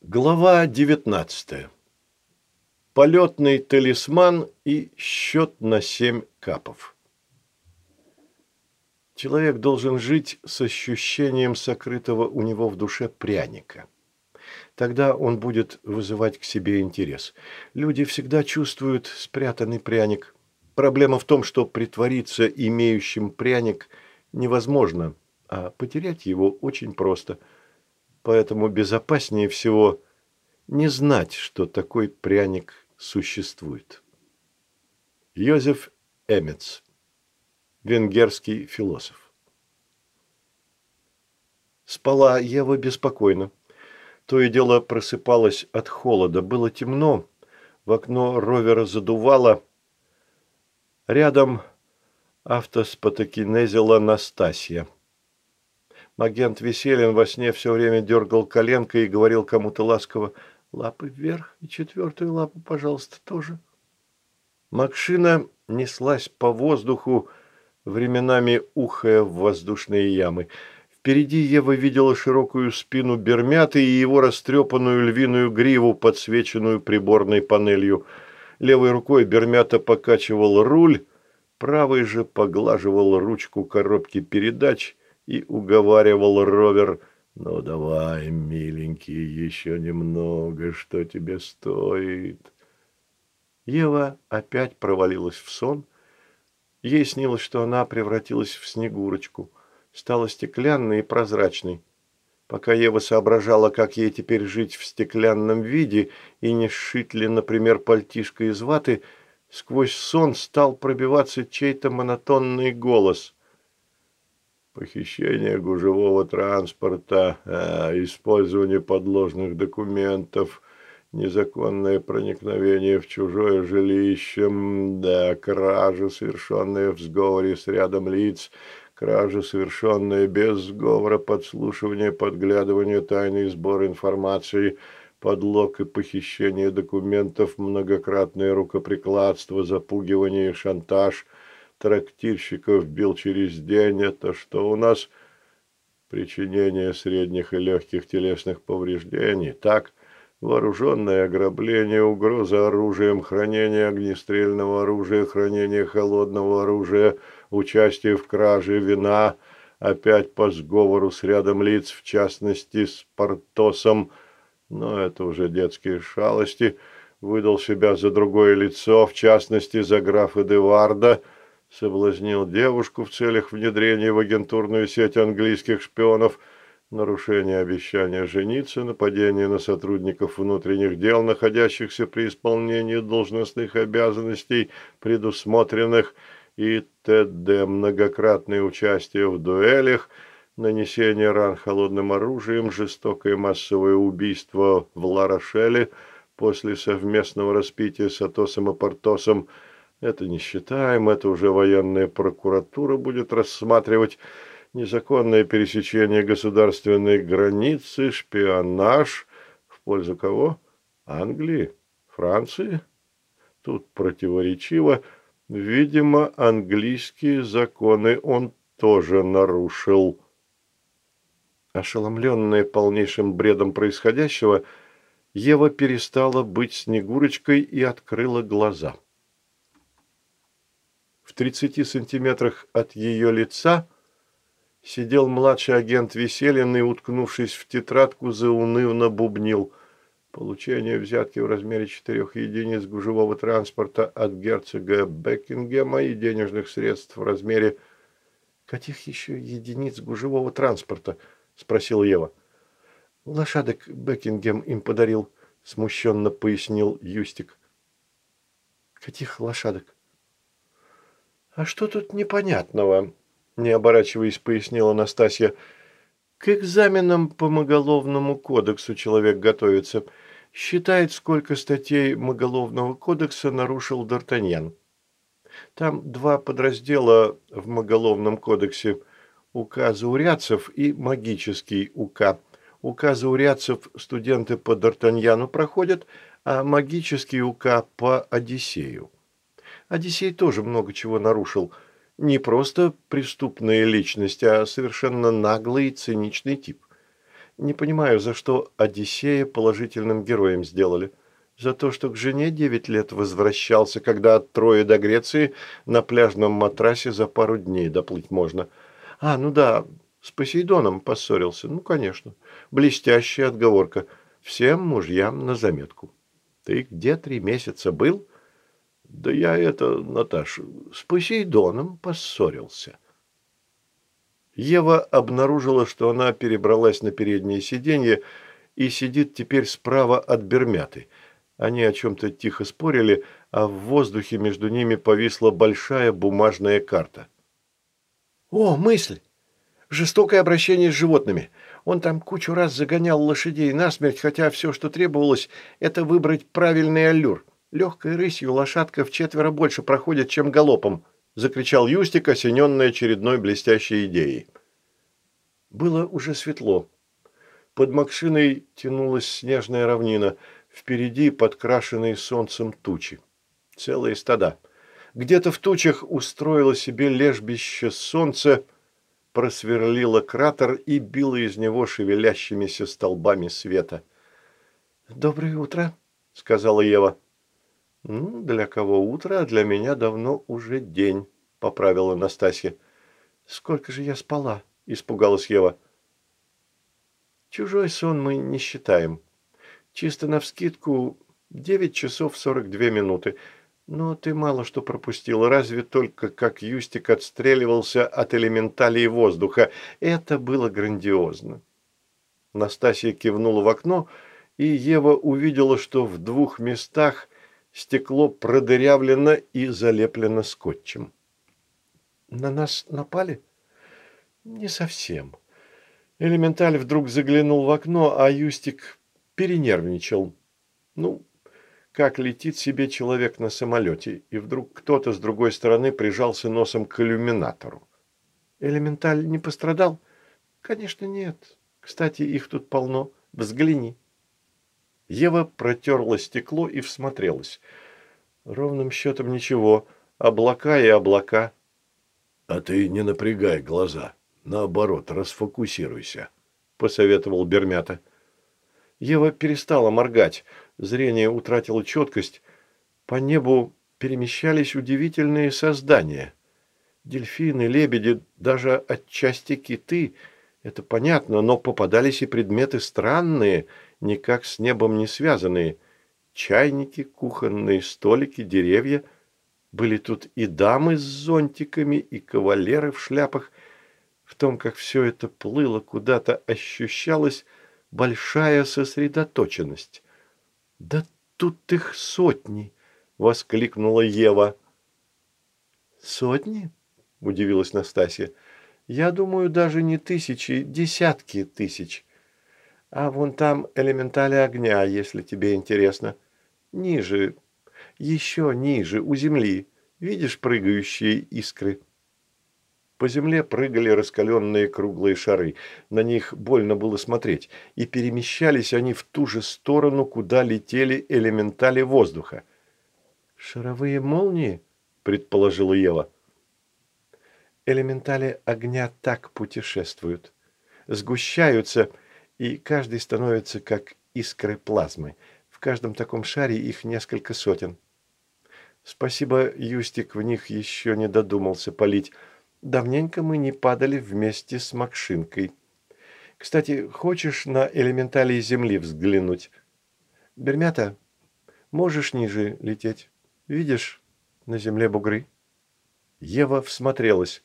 Глава 19. Полетный талисман и счет на семь капов. Человек должен жить с ощущением сокрытого у него в душе пряника. Тогда он будет вызывать к себе интерес. Люди всегда чувствуют спрятанный пряник. Проблема в том, что притвориться имеющим пряник невозможно, а потерять его очень просто – поэтому безопаснее всего не знать, что такой пряник существует. Йозеф Эмец, венгерский философ. Спала Ева беспокойно. То и дело просыпалась от холода. Было темно, в окно ровера задувало. Рядом автоспотокинезила Настасья. Агент Веселин во сне все время дергал коленкой и говорил кому-то ласково «Лапы вверх и четвертую лапу, пожалуйста, тоже». Макшина неслась по воздуху, временами ухая в воздушные ямы. Впереди Ева видела широкую спину Бермяты и его растрепанную львиную гриву, подсвеченную приборной панелью. Левой рукой Бермята покачивал руль, правой же поглаживал ручку коробки передач и уговаривал Ровер, «Ну давай, миленький, еще немного, что тебе стоит?» Ева опять провалилась в сон. Ей снилось, что она превратилась в Снегурочку, стала стеклянной и прозрачной. Пока Ева соображала, как ей теперь жить в стеклянном виде и не сшить ли, например, пальтишко из ваты, сквозь сон стал пробиваться чей-то монотонный голос – похищение гужевого транспорта, а, использование подложных документов, незаконное проникновение в чужое жилище, да, кража, совершенная в сговоре с рядом лиц, кража, совершенная без сговора, подслушивание, подглядывание, тайный сбор информации, подлог и похищение документов, многократное рукоприкладство, запугивание и шантаж – трактирщиков бил через день, это что у нас причинение средних и легких телесных повреждений, так, вооруженное ограбление, угроза оружием, хранение огнестрельного оружия, хранение холодного оружия, участие в краже вина, опять по сговору с рядом лиц, в частности с Портосом, но это уже детские шалости, выдал себя за другое лицо, в частности за графа Деварда, соблазнил девушку в целях внедрения в агентурную сеть английских шпионов, нарушение обещания жениться, нападение на сотрудников внутренних дел, находящихся при исполнении должностных обязанностей, предусмотренных и т.д. многократное участие в дуэлях, нанесение ран холодным оружием, жестокое массовое убийство в Ларошеле после совместного распития с Атосом и Портосом – это не считаем, это уже военная прокуратура будет рассматривать. Незаконное пересечение государственной границы, шпионаж. В пользу кого? Англии? Франции? Тут противоречиво. Видимо, английские законы он тоже нарушил. Ошеломленная полнейшим бредом происходящего, Ева перестала быть Снегурочкой и открыла глаза. В 30 сантиметрах от ее лица сидел младший агент Веселин и, уткнувшись в тетрадку, заунывно бубнил. Получение взятки в размере четырех единиц гужевого транспорта от герцога Бекингема и денежных средств в размере... «Каких еще единиц гужевого транспорта?» – спросил Ева. «Лошадок Бекингем им подарил», – смущенно пояснил Юстик. «Каких лошадок?» «А что тут непонятного?» – не оборачиваясь, пояснила Настасья. «К экзаменам по Моголовному кодексу человек готовится. Считает, сколько статей Моголовного кодекса нарушил Д'Артаньян. Там два подраздела в Моголовном кодексе – указ урядцев и магический УК. Указы урядцев студенты по Д'Артаньяну проходят, а магический УК по Одиссею. Одиссей тоже много чего нарушил. Не просто преступная личность, а совершенно наглый и циничный тип. Не понимаю, за что Одиссея положительным героем сделали. За то, что к жене девять лет возвращался, когда от Трои до Греции на пляжном матрасе за пару дней доплыть можно. А, ну да, с Посейдоном поссорился. Ну, конечно. Блестящая отговорка. Всем мужьям на заметку. Ты где три месяца был? Да я это, Наташа, с Посейдоном поссорился. Ева обнаружила, что она перебралась на переднее сиденье и сидит теперь справа от Бермяты – они о чем-то тихо спорили, а в воздухе между ними повисла большая бумажная карта. «О, мысль! Жестокое обращение с животными. Он там кучу раз загонял лошадей насмерть, хотя все, что требовалось, это выбрать правильный аллюр. Легкой рысью лошадка в четверо больше проходит, чем галопом», – закричал Юстик, осененный очередной блестящей идеей. Было уже светло. Под Макшиной тянулась снежная равнина – Впереди подкрашенные солнцем тучи. Целые стада. Где-то в тучах устроило себе лежбище солнце, просверлило кратер и било из него шевелящимися столбами света. «Доброе утро», — сказала Ева. «Ну, для кого утро, а для меня давно уже день», — поправила Настасья. «Сколько же я спала?» — испугалась Ева. «Чужой сон мы не считаем», Чисто навскидку 9 часов 42 минуты. Но ты мало что пропустил, разве только как Юстик отстреливался от элементалей воздуха. Это было грандиозно. Настасья кивнула в окно, и Ева увидела, что в двух местах стекло продырявлено и залеплено скотчем. «На нас напали?» «Не совсем». Элементаль вдруг заглянул в окно, а Юстик перенервничал. Ну, как летит себе человек на самолете, и вдруг кто-то с другой стороны прижался носом к иллюминатору. Элементаль не пострадал? Конечно, нет. Кстати, их тут полно. Взгляни. Ева протерла стекло и всмотрелась. Ровным счетом ничего. Облака и облака. А ты не напрягай глаза. Наоборот, расфокусируйся, посоветовал Бермята. Ева перестала моргать, зрение утратило четкость. По небу перемещались удивительные создания. Дельфины, лебеди, даже отчасти киты. Это понятно, но попадались и предметы странные, никак с небом не связанные. Чайники, кухонные столики, деревья. Были тут и дамы с зонтиками, и кавалеры в шляпах. В том, как все это плыло куда-то, ощущалось большая сосредоточенность. «Да тут их сотни!» — воскликнула Ева. «Сотни?» — удивилась Настасья. «Я думаю, даже не тысячи, десятки тысяч. А вон там элементали огня, если тебе интересно. Ниже, еще ниже, у земли. Видишь прыгающие искры?» По земле прыгали раскаленные круглые шары. На них больно было смотреть. И перемещались они в ту же сторону, куда летели элементали воздуха. «Шаровые молнии?» – предположила Ева. Элементали огня так путешествуют. Сгущаются, и каждый становится как искры плазмы. В каждом таком шаре их несколько сотен. Спасибо, Юстик в них еще не додумался полить – Давненько мы не падали вместе с Макшинкой. Кстати, хочешь на элементалии Земли взглянуть? Бермята, можешь ниже лететь? Видишь на Земле бугры?» Ева всмотрелась.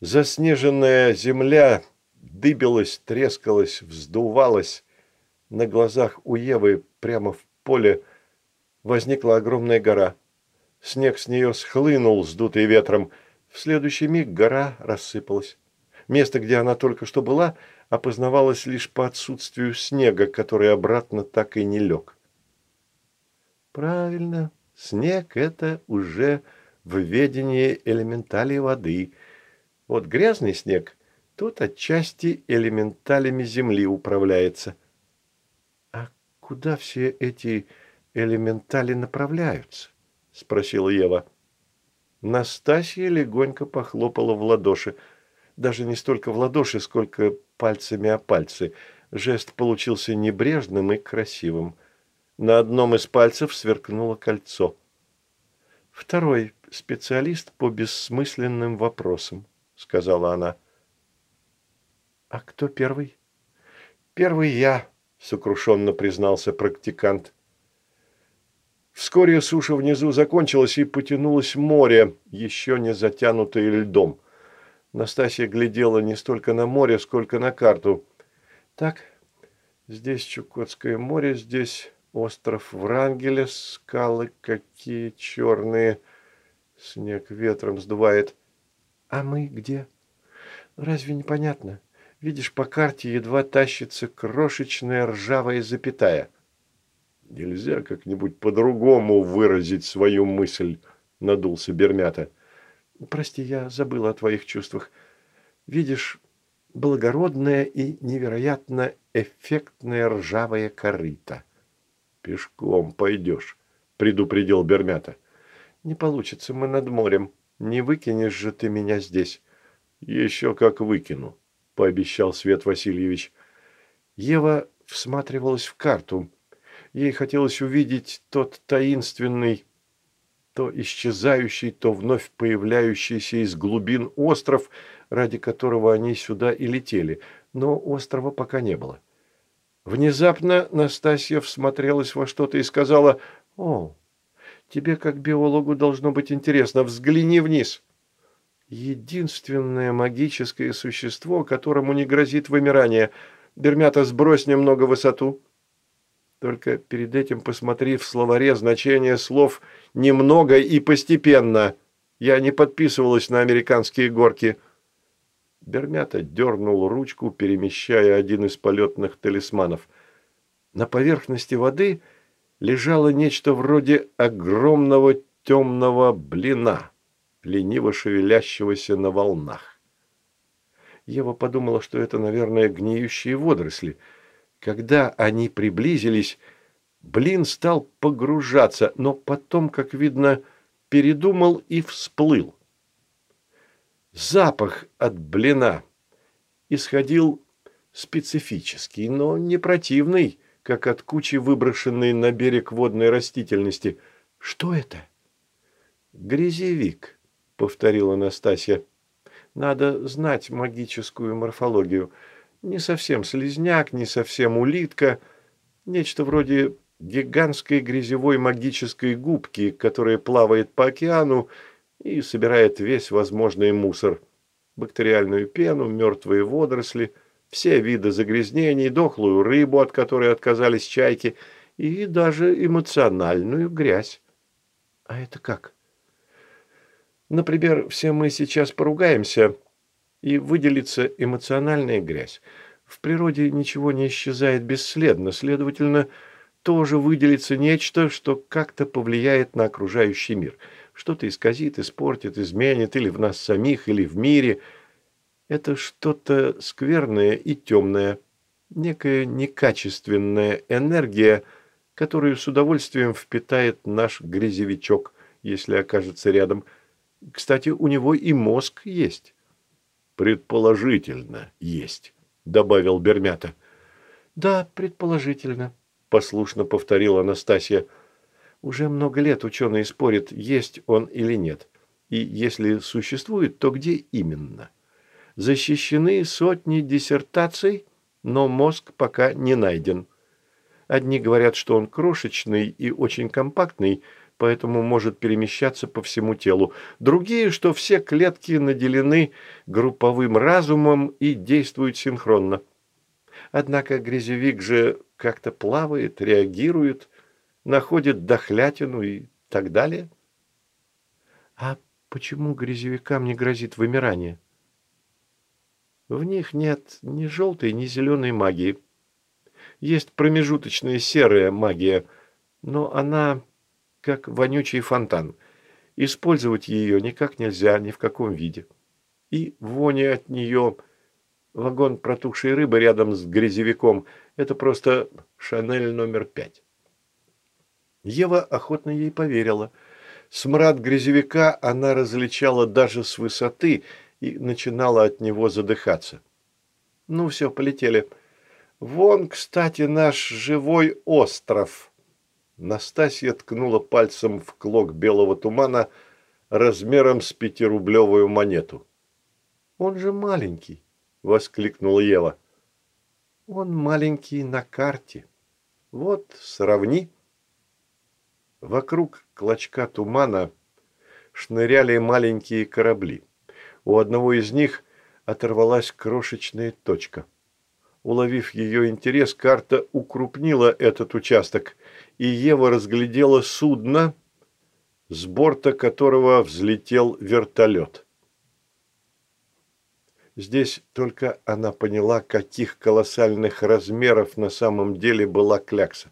Заснеженная земля дыбилась, трескалась, вздувалась. На глазах у Евы прямо в поле возникла огромная гора. Снег с нее схлынул, сдутый ветром, в следующий миг гора рассыпалась. Место, где она только что была, опознавалось лишь по отсутствию снега, который обратно так и не лег. Правильно, снег – это уже в ведении элементалей воды. Вот грязный снег, тут отчасти элементалями земли управляется. А куда все эти элементали направляются? – спросила Ева. Настасья легонько похлопала в ладоши. Даже не столько в ладоши, сколько пальцами о пальцы. Жест получился небрежным и красивым. На одном из пальцев сверкнуло кольцо. «Второй специалист по бессмысленным вопросам», — сказала она. «А кто первый?» «Первый я», — сокрушенно признался практикант. Вскоре суша внизу закончилась и потянулось море, еще не затянутое льдом. Настасья глядела не столько на море, сколько на карту. Так, здесь Чукотское море, здесь остров Врангеля, скалы какие черные, снег ветром сдувает. А мы где? Разве непонятно? Видишь, по карте едва тащится крошечная ржавая запятая. Нельзя как-нибудь по-другому выразить свою мысль, надулся Бермята. Прости, я забыла о твоих чувствах. Видишь, благородная и невероятно эффектная ржавая корыта. Пешком пойдешь, предупредил Бермята. Не получится, мы над морем. Не выкинешь же ты меня здесь. Еще как выкину, пообещал Свет Васильевич. Ева всматривалась в карту. Ей хотелось увидеть тот таинственный, то исчезающий, то вновь появляющийся из глубин остров, ради которого они сюда и летели, но острова пока не было. Внезапно Настасья всмотрелась во что-то и сказала «О, тебе как биологу должно быть интересно, взгляни вниз». Единственное магическое существо, которому не грозит вымирание. Бермята, сбрось немного высоту. Только перед этим посмотри в словаре значение слов «немного» и «постепенно». Я не подписывалась на американские горки. Бермята дернул ручку, перемещая один из полетных талисманов. На поверхности воды лежало нечто вроде огромного темного блина, лениво шевелящегося на волнах. Ева подумала, что это, наверное, гниющие водоросли – когда они приблизились, блин стал погружаться, но потом, как видно, передумал и всплыл. Запах от блина исходил специфический, но не противный, как от кучи выброшенной на берег водной растительности. Что это? Грязевик, повторила Настасья. Надо знать магическую морфологию. Не совсем слизняк, не совсем улитка. Нечто вроде гигантской грязевой магической губки, которая плавает по океану и собирает весь возможный мусор. Бактериальную пену, мертвые водоросли, все виды загрязнений, дохлую рыбу, от которой отказались чайки, и даже эмоциональную грязь. А это как? Например, все мы сейчас поругаемся, и выделится эмоциональная грязь. В природе ничего не исчезает бесследно, следовательно, тоже выделится нечто, что как-то повлияет на окружающий мир. Что-то исказит, испортит, изменит или в нас самих, или в мире. Это что-то скверное и темное, некая некачественная энергия, которую с удовольствием впитает наш грязевичок, если окажется рядом. Кстати, у него и мозг есть. Предположительно, есть, добавил Бермята. Да, предположительно, послушно повторила Анастасия. Уже много лет ученые спорят, есть он или нет. И если существует, то где именно? Защищены сотни диссертаций, но мозг пока не найден. Одни говорят, что он крошечный и очень компактный, поэтому может перемещаться по всему телу. Другие, что все клетки наделены групповым разумом и действуют синхронно. Однако грязевик же как-то плавает, реагирует, находит дохлятину и так далее. А почему грязевикам не грозит вымирание? В них нет ни желтой, ни зеленой магии. Есть промежуточная серая магия, но она как вонючий фонтан. Использовать ее никак нельзя, ни в каком виде. И вони от нее... Вагон протухшей рыбы рядом с грязевиком – это просто Шанель номер пять. Ева охотно ей поверила. Смрад грязевика она различала даже с высоты и начинала от него задыхаться. «Ну все, полетели. Вон, кстати, наш живой остров. Настасья ткнула пальцем в клок белого тумана размером с пятирублевую монету. «Он же маленький!» — воскликнула Ева. «Он маленький на карте. Вот, сравни». Вокруг клочка тумана шныряли маленькие корабли. У одного из них оторвалась крошечная точка. Уловив ее интерес, карта укрупнила этот участок, и Ева разглядела судно, с борта которого взлетел вертолет. Здесь только она поняла, каких колоссальных размеров на самом деле была клякса.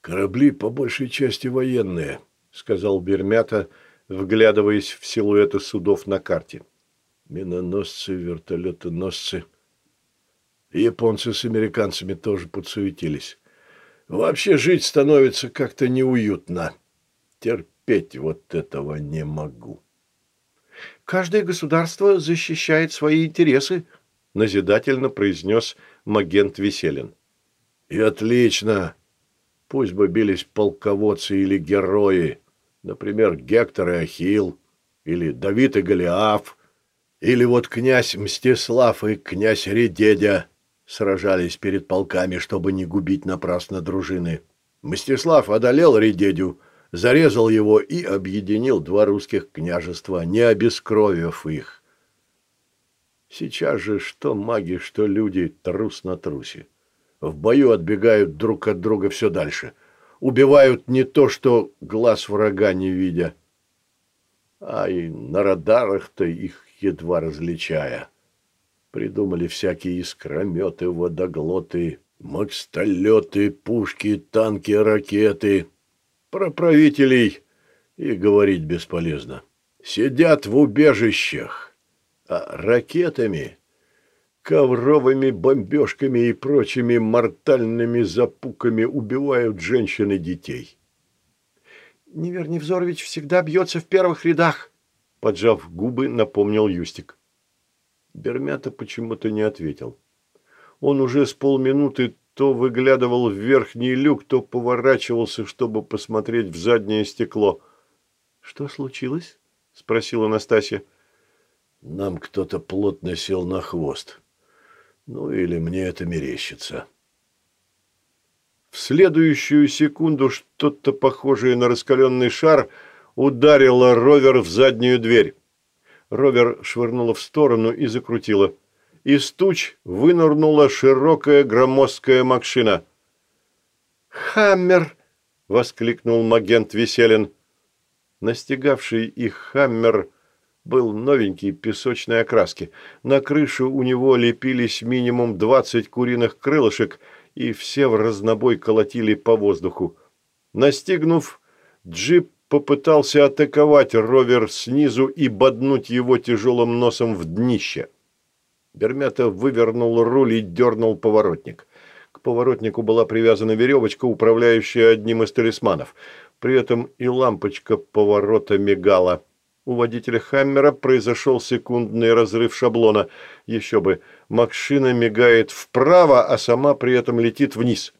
«Корабли по большей части военные», — сказал Бермята, вглядываясь в силуэты судов на карте. «Миноносцы, вертолетоносцы». Японцы с американцами тоже подсуетились. Вообще жить становится как-то неуютно. Терпеть вот этого не могу. «Каждое государство защищает свои интересы», – назидательно произнес Магент Веселин. «И отлично. Пусть бы бились полководцы или герои, например, Гектор и Ахилл, или Давид и Голиаф, или вот князь Мстислав и князь Редедя» сражались перед полками, чтобы не губить напрасно дружины. Мстислав одолел Редедю, зарезал его и объединил два русских княжества, не обескровив их. Сейчас же что маги, что люди трус на трусе. В бою отбегают друг от друга все дальше. Убивают не то, что глаз врага не видя, а и на радарах-то их едва различая. Придумали всякие искрометы, водоглоты, макстолеты, пушки, танки, ракеты. Про правителей и говорить бесполезно. Сидят в убежищах, а ракетами, ковровыми бомбежками и прочими мортальными запуками убивают женщин и детей. «Невер Невзорович всегда бьется в первых рядах», — поджав губы, напомнил Юстик. Бермята почему-то не ответил. Он уже с полминуты то выглядывал в верхний люк, то поворачивался, чтобы посмотреть в заднее стекло. «Что случилось?» – спросила Настасья. «Нам кто-то плотно сел на хвост. Ну или мне это мерещится». В следующую секунду что-то похожее на раскаленный шар ударило ровер в заднюю дверь. Ровер швырнула в сторону и закрутила. Из туч вынырнула широкая громоздкая машина. «Хаммер!» — воскликнул магент Веселин. Настигавший их «Хаммер» был новенький песочной окраски. На крышу у него лепились минимум двадцать куриных крылышек, и все в разнобой колотили по воздуху. Настигнув, джип попытался атаковать ровер снизу и боднуть его тяжелым носом в днище. Бермята вывернул руль и дернул поворотник. К поворотнику была привязана веревочка, управляющая одним из талисманов. При этом и лампочка поворота мигала. У водителя «Хаммера» произошел секундный разрыв шаблона. Еще бы, машина мигает вправо, а сама при этом летит вниз.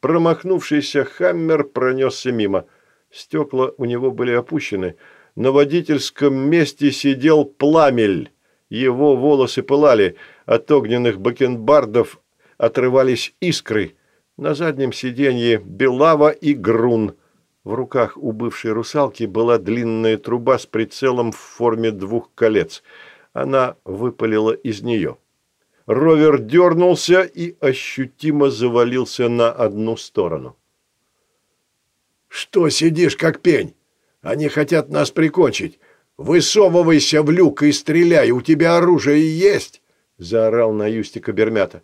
Промахнувшийся «Хаммер» пронесся мимо – Стекла у него были опущены. На водительском месте сидел пламель. Его волосы пылали, от огненных бакенбардов отрывались искры. На заднем сиденье Белава и Грун. В руках у бывшей русалки была длинная труба с прицелом в форме двух колец. Она выпалила из нее. Ровер дернулся и ощутимо завалился на одну сторону. «Что сидишь, как пень? Они хотят нас прикончить. Высовывайся в люк и стреляй, у тебя оружие есть!» – заорал на Юстика Бермята.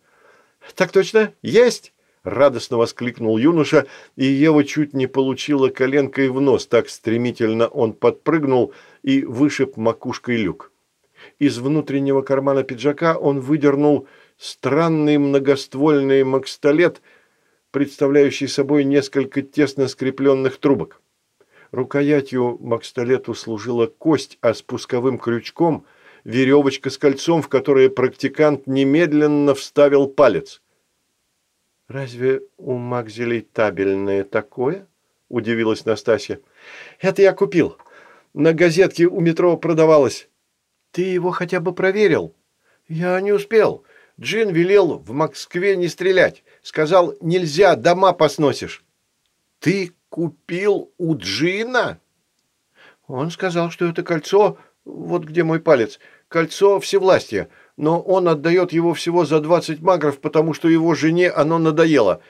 «Так точно, есть!» – радостно воскликнул юноша, и Ева чуть не получила коленкой в нос, так стремительно он подпрыгнул и вышиб макушкой люк. Из внутреннего кармана пиджака он выдернул странный многоствольный макстолет – представляющий собой несколько тесно скрепленных трубок. Рукоятью макстолету служила кость, а спусковым крючком веревочка с кольцом, в которое практикант немедленно вставил палец. «Разве у Макзелей табельное такое?» – удивилась Настасья. «Это я купил. На газетке у метро продавалось». «Ты его хотя бы проверил?» «Я не успел. Джин велел в Москве не стрелять. Сказал, нельзя, дома посносишь». «Ты купил у Джина?» «Он сказал, что это кольцо, вот где мой палец, кольцо всевластия, но он отдает его всего за 20 магров, потому что его жене оно надоело.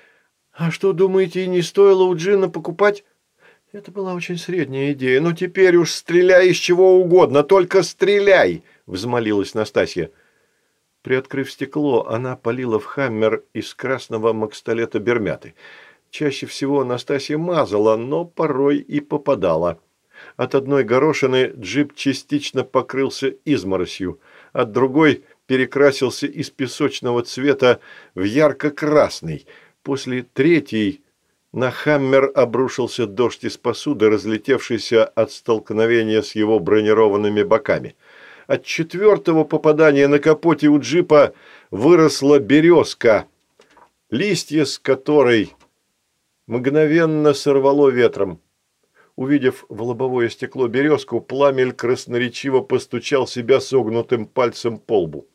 А что, думаете, не стоило у Джина покупать?» Это была очень средняя идея. Но теперь уж стреляй из чего угодно, только стреляй!» – взмолилась Настасья. Приоткрыв стекло, она полила в хаммер из красного макстолета бермяты. Чаще всего Настасья мазала, но порой и попадала. От одной горошины джип частично покрылся изморосью, от другой перекрасился из песочного цвета в ярко-красный. После третьей на Хаммер обрушился дождь из посуды, разлетевшийся от столкновения с его бронированными боками. От четвертого попадания на капоте у джипа выросла березка, листья с которой мгновенно сорвало ветром. Увидев в лобовое стекло березку, пламель красноречиво постучал себя согнутым пальцем по лбу.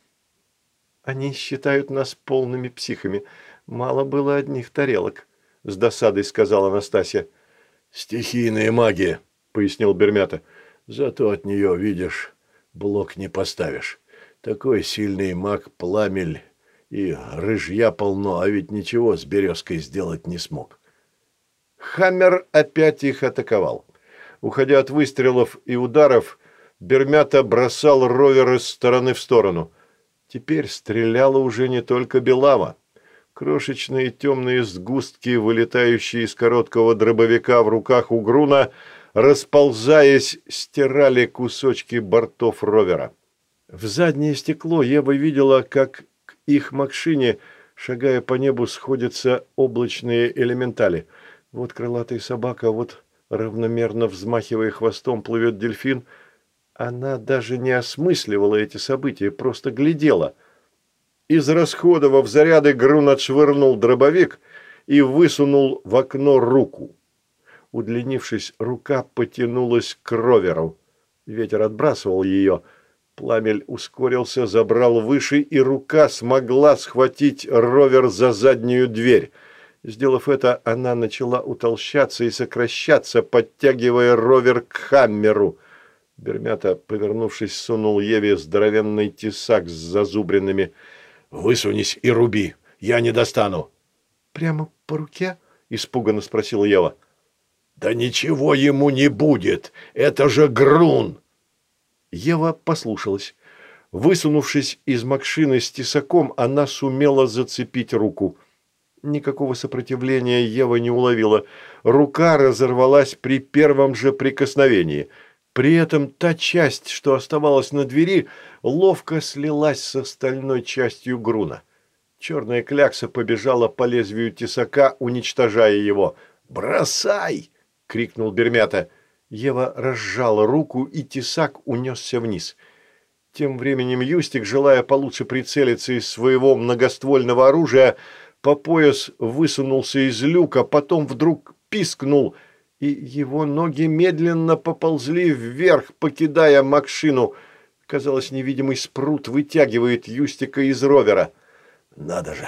«Они считают нас полными психами. Мало было одних тарелок», с досадой сказала Анастасия. «Стихийная магия», — пояснил Бермята. «Зато от нее, видишь, блок не поставишь. Такой сильный маг пламель и рыжья полно, а ведь ничего с березкой сделать не смог». Хаммер опять их атаковал. Уходя от выстрелов и ударов, Бермята бросал ровер из стороны в сторону. Теперь стреляла уже не только Белава. Крошечные темные сгустки, вылетающие из короткого дробовика в руках у Груна, расползаясь, стирали кусочки бортов ровера. В заднее стекло Ева видела, как к их машине, шагая по небу, сходятся облачные элементали. Вот крылатая собака, вот равномерно взмахивая хвостом плывет дельфин. Она даже не осмысливала эти события, просто глядела – Израсходовав заряды, Грун отшвырнул дробовик и высунул в окно руку. Удлинившись, рука потянулась к роверу. Ветер отбрасывал ее. Пламель ускорился, забрал выше, и рука смогла схватить ровер за заднюю дверь. Сделав это, она начала утолщаться и сокращаться, подтягивая ровер к хаммеру. Бермята, повернувшись, сунул Еве здоровенный тесак с зазубренными «Высунись и руби, я не достану». «Прямо по руке?» – испуганно спросила Ева. «Да ничего ему не будет, это же Грун!» Ева послушалась. Высунувшись из машины с тесаком, она сумела зацепить руку. Никакого сопротивления Ева не уловила. Рука разорвалась при первом же прикосновении – при этом та часть, что оставалась на двери, ловко слилась с остальной частью груна. Черная клякса побежала по лезвию тесака, уничтожая его. «Бросай!» — крикнул Бермята. Ева разжала руку, и тесак унесся вниз. Тем временем Юстик, желая получше прицелиться из своего многоствольного оружия, по пояс высунулся из люка, потом вдруг пискнул — и его ноги медленно поползли вверх, покидая машину. Казалось, невидимый спрут вытягивает Юстика из ровера. «Надо же,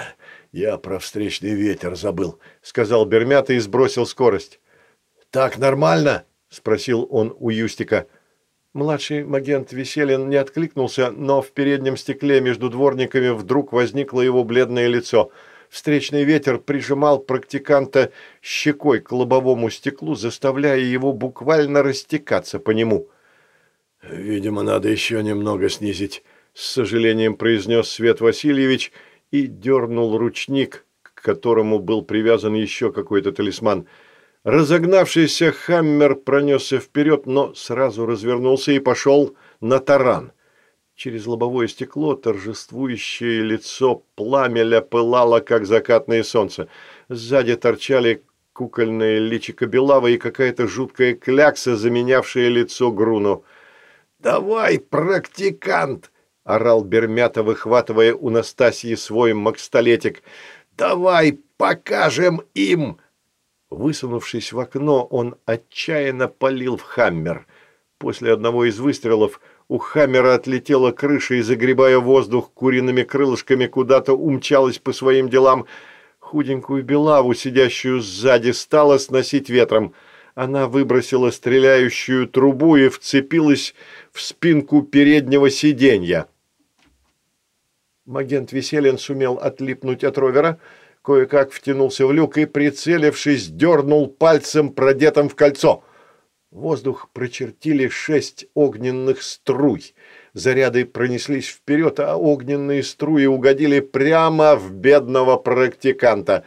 я про встречный ветер забыл», — сказал Бермята и сбросил скорость. «Так нормально?» — спросил он у Юстика. Младший магент Веселин не откликнулся, но в переднем стекле между дворниками вдруг возникло его бледное лицо — Встречный ветер прижимал практиканта щекой к лобовому стеклу, заставляя его буквально растекаться по нему. «Видимо, надо еще немного снизить», — с сожалением произнес Свет Васильевич и дернул ручник, к которому был привязан еще какой-то талисман. Разогнавшийся Хаммер пронесся вперед, но сразу развернулся и пошел на таран. Через лобовое стекло торжествующее лицо пламеля пылало, как закатное солнце. Сзади торчали кукольное личико Белава и какая-то жуткая клякса, заменявшая лицо Груну. Давай, практикант!» – орал Бермята, выхватывая у Настасьи свой макстолетик. «Давай покажем им!» Высунувшись в окно, он отчаянно полил в хаммер. После одного из выстрелов у хаммера отлетела крыша и, загребая воздух куриными крылышками, куда-то умчалась по своим делам. Худенькую белаву, сидящую сзади, стала сносить ветром. Она выбросила стреляющую трубу и вцепилась в спинку переднего сиденья. Магент Веселин сумел отлипнуть от ровера, кое-как втянулся в люк и, прицелившись, дернул пальцем, продетым в кольцо. Воздух прочертили шесть огненных струй. Заряды пронеслись вперед, а огненные струи угодили прямо в бедного практиканта.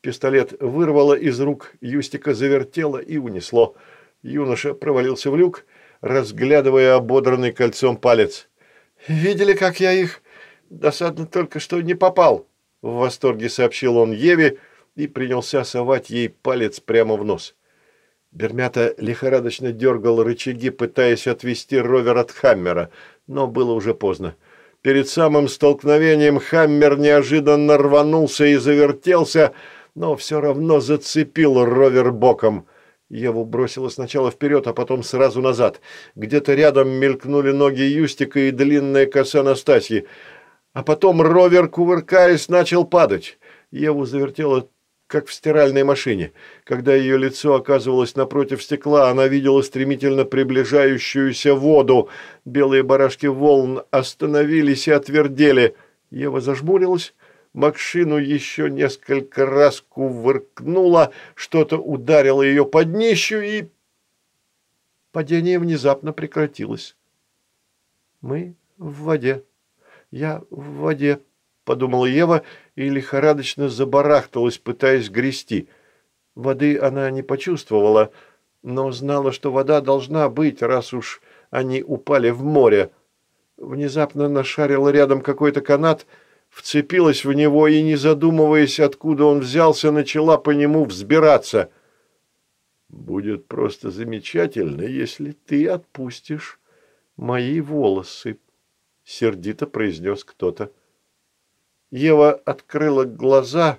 Пистолет вырвало из рук, Юстика завертело и унесло. Юноша провалился в люк, разглядывая ободранный кольцом палец. «Видели, как я их? Досадно только, что не попал!» В восторге сообщил он Еве и принялся совать ей палец прямо в нос. Бермята лихорадочно дергал рычаги, пытаясь отвести ровер от Хаммера, но было уже поздно. Перед самым столкновением Хаммер неожиданно рванулся и завертелся, но все равно зацепил ровер боком. Еву бросило сначала вперед, а потом сразу назад. Где-то рядом мелькнули ноги Юстика и длинная коса Настасьи. А потом ровер, кувыркаясь, начал падать. Еву завертело как в стиральной машине. Когда ее лицо оказывалось напротив стекла, она видела стремительно приближающуюся воду. Белые барашки волн остановились и отвердели. Ева зажмурилась. Макшину еще несколько раз кувыркнула, что-то ударило ее под днищу, и падение внезапно прекратилось. «Мы в воде. Я в воде», — подумала Ева и лихорадочно забарахталась, пытаясь грести. Воды она не почувствовала, но знала, что вода должна быть, раз уж они упали в море. Внезапно нашарила рядом какой-то канат, вцепилась в него и, не задумываясь, откуда он взялся, начала по нему взбираться. «Будет просто замечательно, если ты отпустишь мои волосы», — сердито произнес кто-то. Ева открыла глаза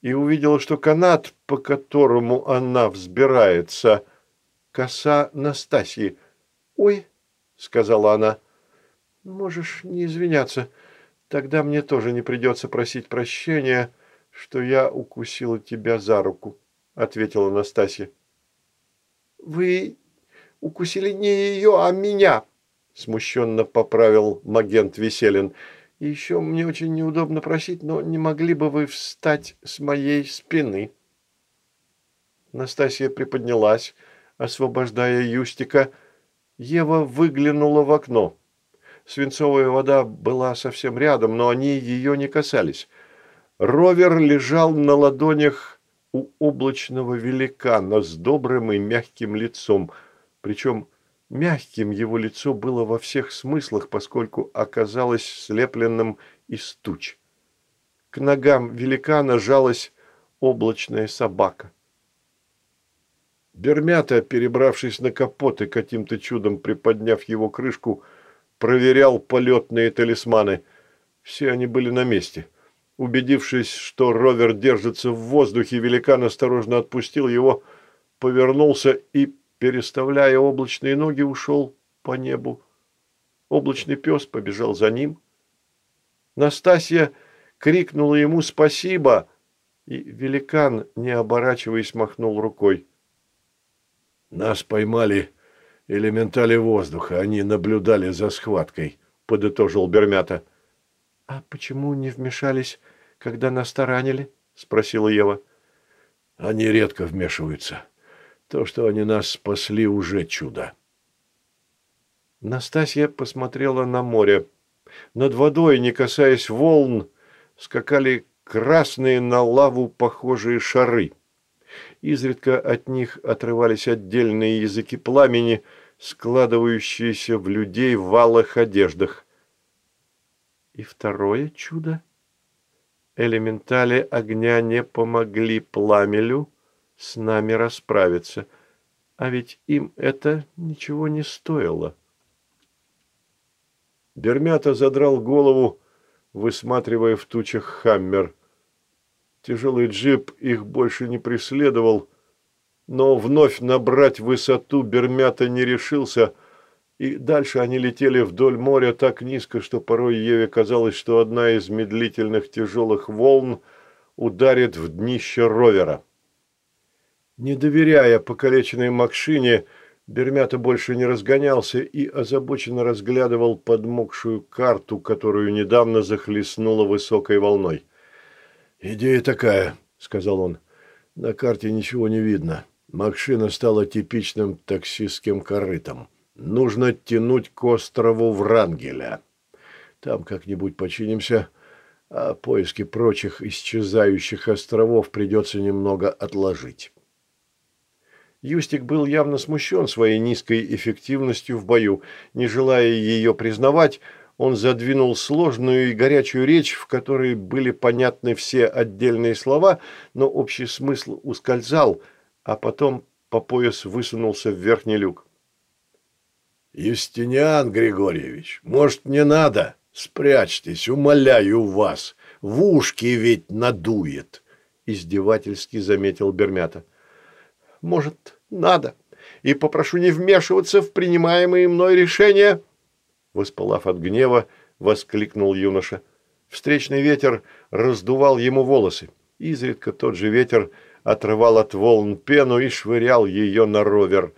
и увидела, что канат, по которому она взбирается, коса Настасьи. «Ой», — сказала она, — «можешь не извиняться, тогда мне тоже не придется просить прощения, что я укусила тебя за руку», — ответила Настасья. «Вы укусили не ее, а меня», — смущенно поправил магент Веселин. Еще мне очень неудобно просить, но не могли бы вы встать с моей спины?» Настасья приподнялась, освобождая Юстика. Ева выглянула в окно. Свинцовая вода была совсем рядом, но они ее не касались. Ровер лежал на ладонях у облачного великана с добрым и мягким лицом, причем Мягким его лицо было во всех смыслах, поскольку оказалось слепленным из туч. К ногам великана жалась облачная собака. Бермята, перебравшись на капот и каким-то чудом приподняв его крышку, проверял полетные талисманы. Все они были на месте. Убедившись, что ровер держится в воздухе, великан осторожно отпустил его, повернулся и переставляя облачные ноги, ушел по небу. Облачный пес побежал за ним. Настасья крикнула ему «Спасибо!» и великан, не оборачиваясь, махнул рукой. «Нас поймали элементали воздуха, они наблюдали за схваткой», — подытожил Бермята. «А почему не вмешались, когда нас таранили?» — спросила Ева. «Они редко вмешиваются. То, что они нас спасли, уже чудо. Настасья посмотрела на море. Над водой, не касаясь волн, скакали красные на лаву похожие шары. Изредка от них отрывались отдельные языки пламени, складывающиеся в людей в валых одеждах. И второе чудо. Элементали огня не помогли пламелю, с нами расправиться. А ведь им это ничего не стоило. Бермята задрал голову, высматривая в тучах хаммер. Тяжелый джип их больше не преследовал, но вновь набрать высоту Бермята не решился, и дальше они летели вдоль моря так низко, что порой Еве казалось, что одна из медлительных тяжелых волн ударит в днище ровера. Не доверяя покалеченной машине, Бермята больше не разгонялся и озабоченно разглядывал подмокшую карту, которую недавно захлестнула высокой волной. «Идея такая», — сказал он. «На карте ничего не видно. Машина стала типичным таксистским корытом. Нужно тянуть к острову Врангеля. Там как-нибудь починимся, а поиски прочих исчезающих островов придется немного отложить». Юстик был явно смущен своей низкой эффективностью в бою. Не желая ее признавать, он задвинул сложную и горячую речь, в которой были понятны все отдельные слова, но общий смысл ускользал, а потом по пояс высунулся в верхний люк. «Юстиниан Григорьевич, может, не надо? Спрячьтесь, умоляю вас. В ушки ведь надует!» – издевательски заметил Бермята. «Может, надо, и попрошу не вмешиваться в принимаемые мной решения!» Воспалав от гнева, воскликнул юноша. Встречный ветер раздувал ему волосы. Изредка тот же ветер отрывал от волн пену и швырял ее на ровер.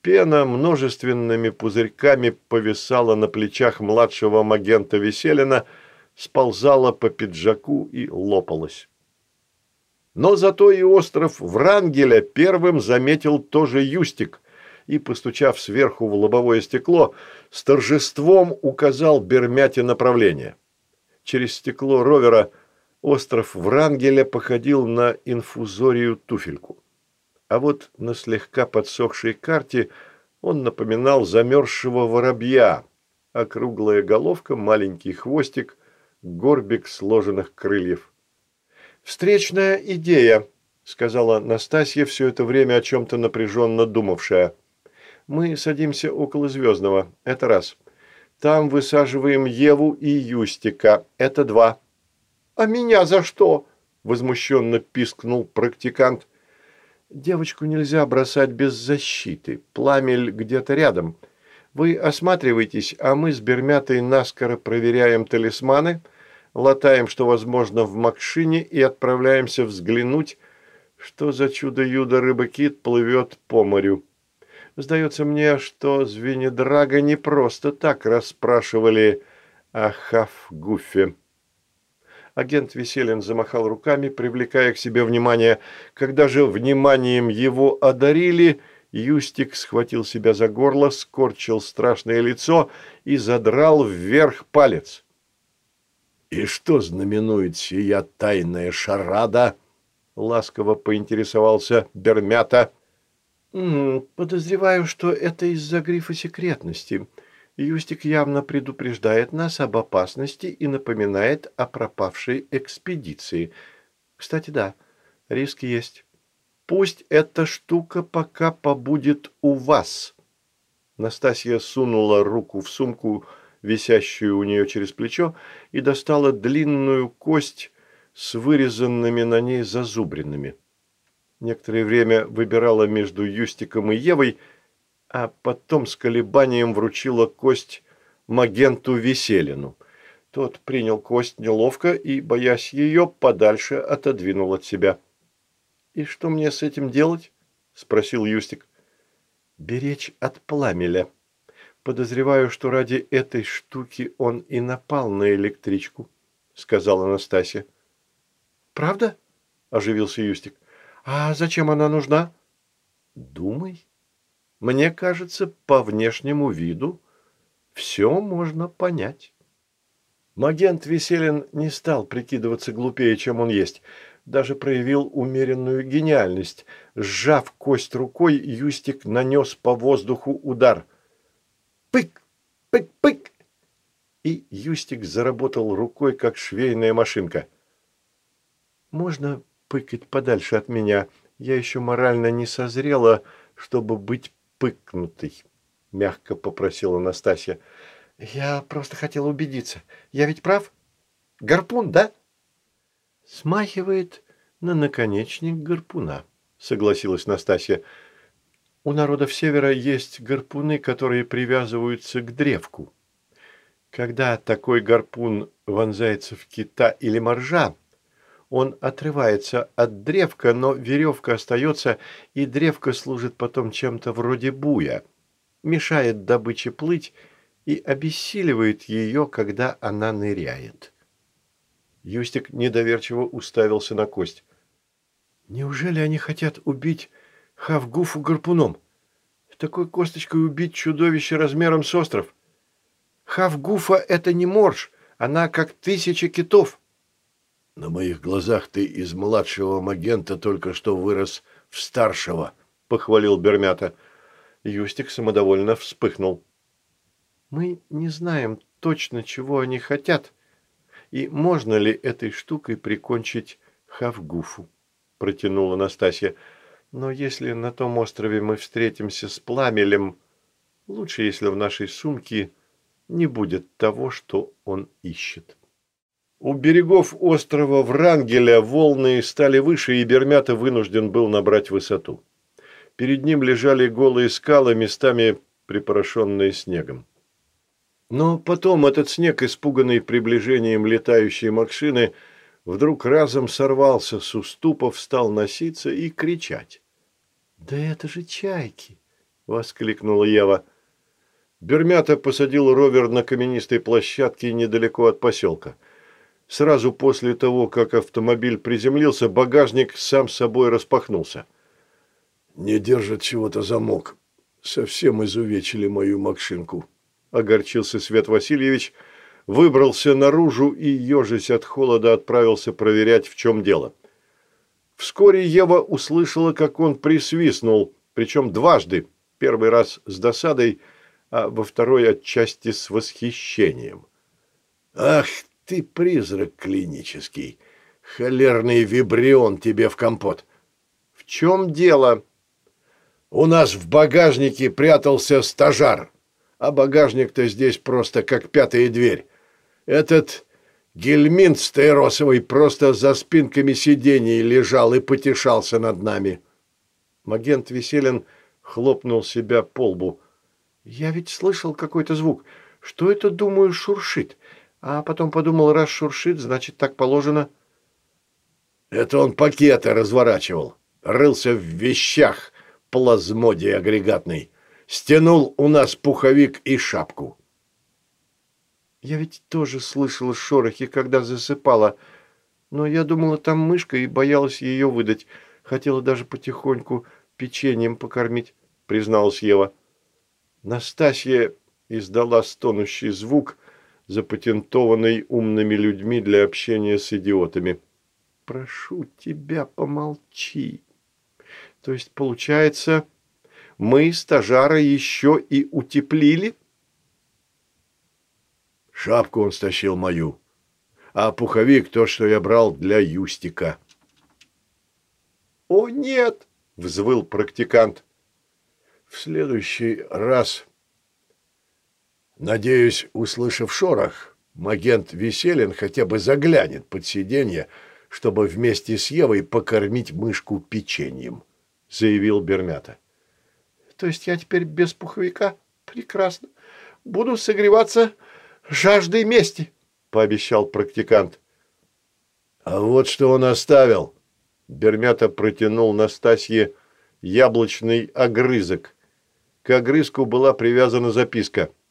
Пена множественными пузырьками повисала на плечах младшего магента Веселина, сползала по пиджаку и лопалась. Но зато и остров Врангеля первым заметил тоже Юстик и, постучав сверху в лобовое стекло, с торжеством указал Бермяте направление. Через стекло ровера остров Врангеля походил на инфузорию туфельку. А вот на слегка подсохшей карте он напоминал замерзшего воробья, округлая головка, маленький хвостик, горбик сложенных крыльев. «Встречная идея», – сказала Настасья, все это время о чем-то напряженно думавшая. «Мы садимся около Звездного. Это раз. Там высаживаем Еву и Юстика. Это два». «А меня за что?» – возмущенно пискнул практикант. «Девочку нельзя бросать без защиты. Пламель где-то рядом. Вы осматривайтесь, а мы с Бермятой наскоро проверяем талисманы» латаем, что возможно, в Макшине и отправляемся взглянуть, что за чудо-юдо рыба-кит плывет по морю. Сдается мне, что Звенедрага не просто так расспрашивали о Хафгуфе. Агент Веселин замахал руками, привлекая к себе внимание. Когда же вниманием его одарили, Юстик схватил себя за горло, скорчил страшное лицо и задрал вверх палец. «И что знаменует сия тайная шарада?» — ласково поинтересовался Бермята. «Подозреваю, что это из-за грифа секретности. Юстик явно предупреждает нас об опасности и напоминает о пропавшей экспедиции. Кстати, да, риск есть. Пусть эта штука пока побудет у вас». Настасья сунула руку в сумку, — висящую у нее через плечо, и достала длинную кость с вырезанными на ней зазубринами. Некоторое время выбирала между Юстиком и Евой, а потом с колебанием вручила кость Магенту Веселину. Тот принял кость неловко и, боясь ее, подальше отодвинул от себя. «И что мне с этим делать?» – спросил Юстик. «Беречь от пламеля», Подозреваю, что ради этой штуки он и напал на электричку, сказала Анастасия. Правда? Оживился Юстик. А зачем она нужна? Думай. Мне кажется, по внешнему виду все можно понять. Магент Веселин не стал прикидываться глупее, чем он есть. Даже проявил умеренную гениальность. Сжав кость рукой, Юстик нанес по воздуху удар – Пык! Пык-пык! И Юстик заработал рукой, как швейная машинка. «Можно пыкать подальше от меня? Я еще морально не созрела, чтобы быть пыкнутой», – мягко попросила Настасья. Я просто хотела убедиться. Я ведь прав? Гарпун, да? Смахивает на наконечник гарпуна, согласилась Настасья. У народов Севера есть гарпуны, которые привязываются к древку. Когда такой гарпун вонзается в кита или моржа, он отрывается от древка, но веревка остается, и древко служит потом чем-то вроде буя, мешает добыче плыть и обессиливает ее, когда она ныряет. Юстик недоверчиво уставился на кость. «Неужели они хотят убить Хавгуфу гарпуном? Такой косточкой убить чудовище размером с остров? Хавгуфа – это не морж, она как тысяча китов». «На моих глазах ты из младшего магента только что вырос в старшего», – похвалил Бермята. Юстик самодовольно вспыхнул. «Мы не знаем точно, чего они хотят, и можно ли этой штукой прикончить Хавгуфу», – протянула Настасья. «Но если на том острове мы встретимся с Пламелем, лучше, если в нашей сумке не будет того, что он ищет». У берегов острова Врангеля волны стали выше, и Бермята вынужден был набрать высоту. Перед ним лежали голые скалы, местами припорошенные снегом. Но потом этот снег, испуганный приближением летающей машины, вдруг разом сорвался с уступов, стал носиться и кричать. «Да это же чайки!» — воскликнула Ева. Бермята посадил ровер на каменистой площадке недалеко от поселка – Сразу после того, как автомобиль приземлился, багажник сам собой распахнулся. «Не держит чего-то замок. Совсем изувечили мою машинку», – огорчился Свет Васильевич, выбрался наружу и, ежась от холода, отправился проверять, в чем дело. Вскоре Ева услышала, как он присвистнул, причем дважды, первый раз с досадой, а во второй отчасти с восхищением. «Ах ты призрак клинический. Холерный вибрион тебе в компот. В чем дело? У нас в багажнике прятался стажар. А багажник-то здесь просто как пятая дверь. Этот гельминт стаиросовый просто за спинками сидений лежал и потешался над нами. Магент Веселин хлопнул себя по лбу. «Я ведь слышал какой-то звук. Что это, думаю, шуршит? А потом подумал, раз шуршит, значит, так положено. Это он пакеты разворачивал. Рылся в вещах плазмодий агрегатный. Стянул у нас пуховик и шапку. Я ведь тоже слышала шорохи, когда засыпала. Но я думала, там мышка и боялась ее выдать. Хотела даже потихоньку печеньем покормить, призналась Ева. Настасья издала стонущий звук, запатентованный умными людьми для общения с идиотами. «Прошу тебя, помолчи. То есть, получается, мы стажара еще и утеплили?» Шапку он стащил мою, а пуховик то, что я брал для Юстика. «О, нет!» — взвыл практикант. «В следующий раз Надеюсь, услышав шорох, магент Веселин хотя бы заглянет под сиденье, чтобы вместе с Евой покормить мышку печеньем», — заявил Бермята. «То есть я теперь без пуховика? Прекрасно. Буду согреваться жаждой мести», — пообещал практикант. «А вот что он оставил!» Бермята протянул Настасье яблочный огрызок. К огрызку была привязана записка —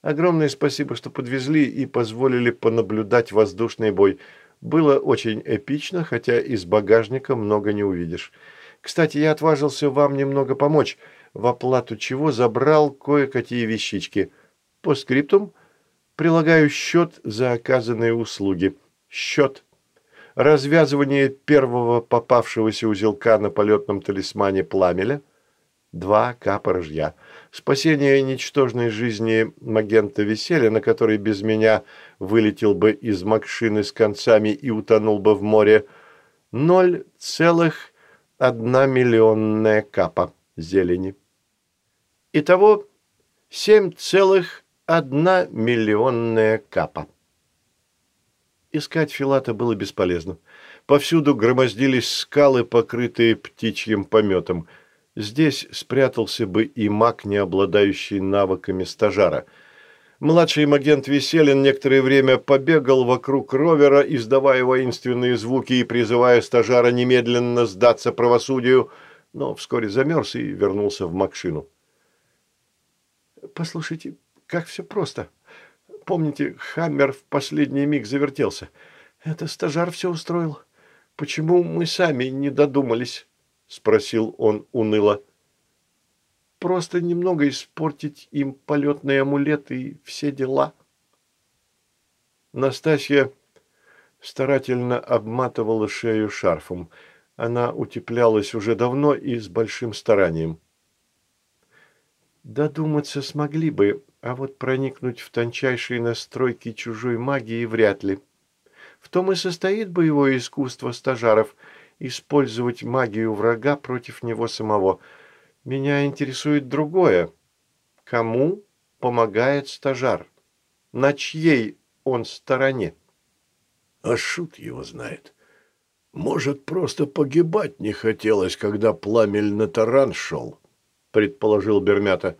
Огромное спасибо, что подвезли и позволили понаблюдать воздушный бой. Было очень эпично, хотя из багажника много не увидишь. Кстати, я отважился вам немного помочь, в оплату чего забрал кое-какие вещички. По скриптум прилагаю счет за оказанные услуги. Счет. Развязывание первого попавшегося узелка на полетном талисмане пламеля. Два капа рожья спасение ничтожной жизни Магента Веселья, на который без меня вылетел бы из Макшины с концами и утонул бы в море, ноль целых одна миллионная капа зелени. Итого семь целых одна миллионная капа. Искать Филата было бесполезно. Повсюду громоздились скалы, покрытые птичьим пометом. Здесь спрятался бы и маг, не обладающий навыками стажара. Младший агент Веселин некоторое время побегал вокруг ровера, издавая воинственные звуки и призывая стажара немедленно сдаться правосудию, но вскоре замерз и вернулся в Макшину. «Послушайте, как все просто. Помните, Хаммер в последний миг завертелся. Это стажар все устроил. Почему мы сами не додумались?» – спросил он уныло. «Просто немного испортить им полетный амулет и все дела». Настасья старательно обматывала шею шарфом. Она утеплялась уже давно и с большим старанием. Додуматься смогли бы, а вот проникнуть в тончайшие настройки чужой магии вряд ли. В том и состоит боевое искусство стажаров – использовать магию врага против него самого. Меня интересует другое. Кому помогает стажар? На чьей он стороне? А шут его знает. Может, просто погибать не хотелось, когда пламель на таран шел предположил Бермята.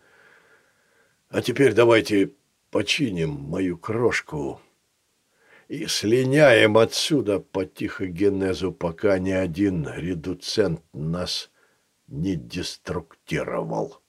А теперь давайте починим мою крошку и слиняем отсюда по тихогенезу, пока ни один редуцент нас не деструктировал.